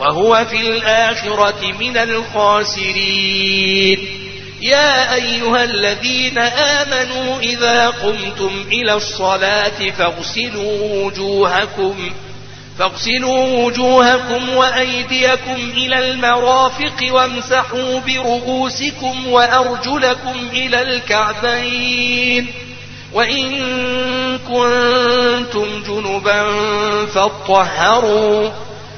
وهو في الآخرة من الخاسرين. يا أيها الذين آمنوا إذا قمتم إلى الصلاة فاغسلوا وجوهكم فاغسلوا وجوهكم وأيديكم إلى المرافق وامسحوا برؤوسكم وأرجلكم إلى الكعبين. وإن كنتم جنبا فاطهروا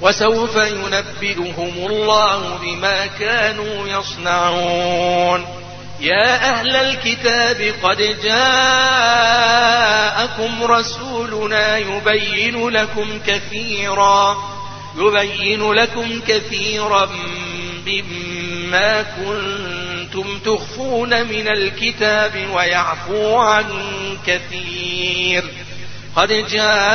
وسوف ينبئهم الله بما كانوا يصنعون. يا أهل الكتاب قد جاءكم رسولنا يبين لكم كثيرا يبين لكم كثيرا مما كنتم تخفون من الكتاب ويعفو عن كثير. قد جاءكم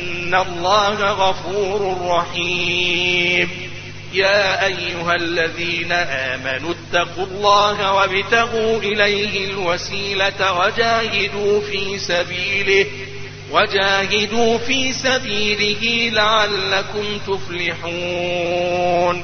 الله غفور رحيم. يا أيها الذين آمنوا اتقوا الله وابتغوا إليه الوسيلة وجاهدوا في سبيله وجاهدوا في سبيله لعلكم تفلحون.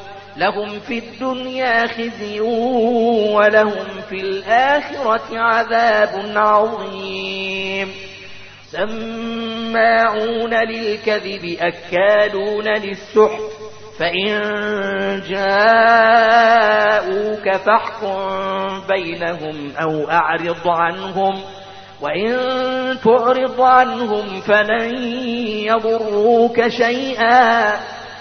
لهم في الدنيا خزي ولهم في الآخرة عذاب عظيم. سماعون للكذب أكالون للسحر فإن جاءوك فاحكم بينهم أو أعرض عنهم وإن تعرض عنهم فلن يضروك شيئا.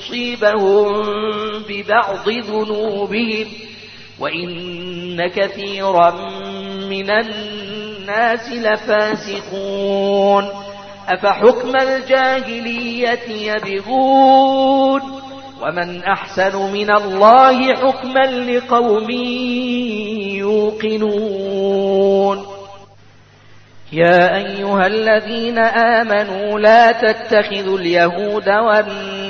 يصيبهم ببعض ذنوبهم وإن كثيرا من الناس لفاسقون أفحكم الجاهلية يبغون ومن أحسن من الله حكما لقوم يوقنون يا أيها الذين آمنوا لا تتخذوا اليهود والنصارى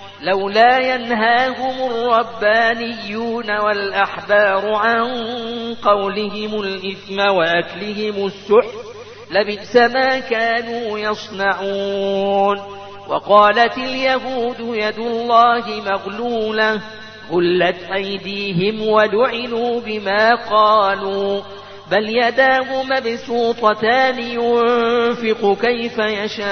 لولا ينهاهم الربانيون والأحبار عن قولهم الإثم وأكلهم السحت لبئس ما كانوا يصنعون. وقالت اليهود يد الله مغلولة غلت أيديهم ولعنوا بما قالوا. بل يداه مبسوطتان ينفق كيف يشاء.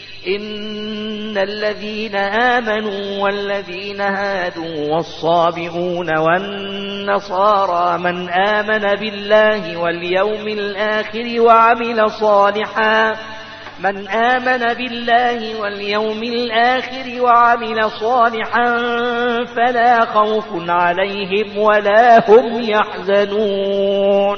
إن الذين آمنوا والذين هادوا والصابئون والنصارى من آمن بالله واليوم الآخر وعمل صالحا من آمن بالله واليوم الآخر وعمل صالحا فلا خوف عليهم ولا هم يحزنون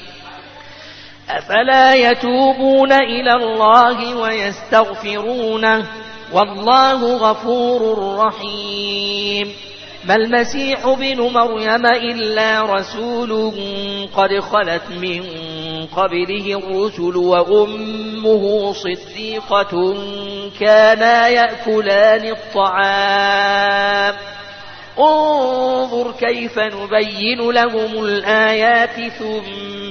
أفلا يتوبون إلى الله ويستغفرونه والله غفور رحيم ما المسيح بن مريم إلا رسول قد خلت من قبله الرسل وأمه صديقة كانا يأكلان الطعام انظر كيف نبين لهم الآيات ثم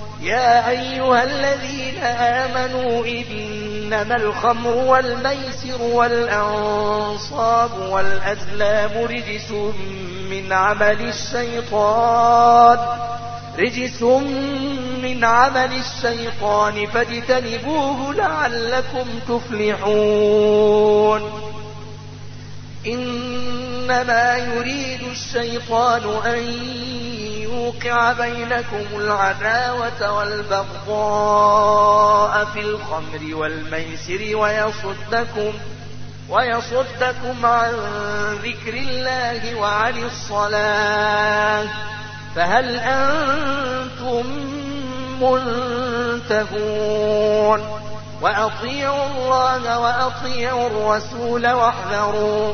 يا أيها الذين آمنوا إنما الخمر والميسر والأنصاب والأزلام رجس من عمل الشيطان رجس من عمل الشيطان فاجتنبوه لعلكم تفلحون. إنما يريد الشيطان أن يوقع بينكم العداوة والبغضاء في الخمر والميسر ويصدكم ويصدكم عن ذكر الله وعن الصلاة. فهل أنتم منتهون؟ وأطيعوا الله وأطيعوا الرسول واحذروا.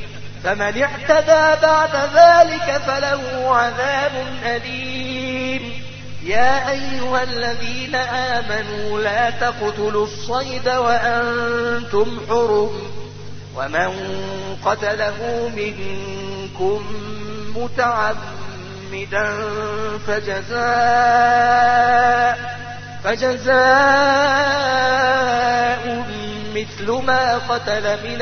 فمن اعتدى بعد ذلك فله عذاب أليم. يا أيها الذين آمنوا لا تقتلوا الصيد وأنتم حرم ومن قتله منكم متعمد مُفْسِدًا فجزاء فجزاء مثل ما قتل من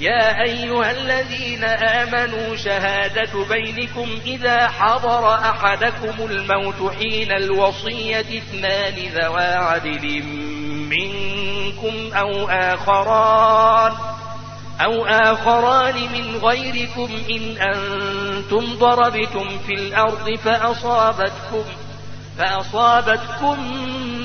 يا أيها الذين آمنوا شهادة بينكم إذا حضر أحدكم الموت حين الوصية اثنان ذوى عدل منكم أو آخران أو آخران من غيركم إن أنتم ضربتم في الأرض فأصابتكم فأصابتكم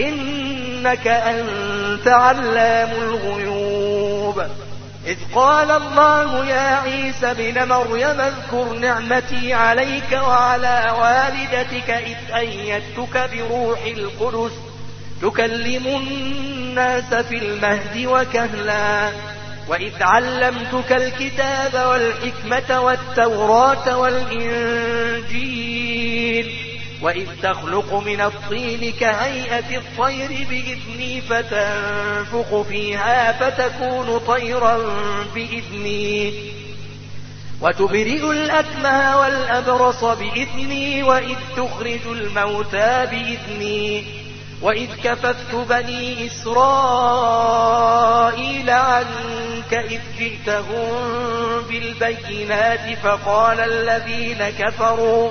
إنك أنت علام الغيوب. إذ قال الله يا عيسى بن مريم اذكر نعمتي عليك وعلى والدتك إذ أيدتك بروح القدس. تكلم الناس في المهد وكهلا. وإذ علمتك الكتاب والحكمة والتوراة والإنجيل. وإذ تخلق من الطين كهيئة الطير بإذني فتنفخ فيها فتكون طيرا بإذني. وتبرئ الأكمى والأبرص بإذني وإذ تخرج الموتى بإذني. وإذ كففت بني إسرائيل عنك إذ جئتهم بالبينات فقال الذين كفروا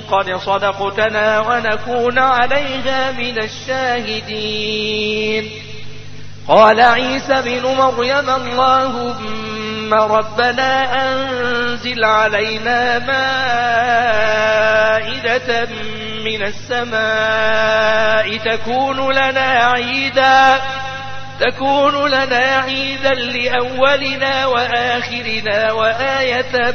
قد صدقتنا ونكون عليها من الشاهدين. قال عيسى بن مريم اللهم ربنا أنزل علينا مائدة من السماء تكون لنا عيداً تكون لنا عيدا لأولنا وآخرنا وآية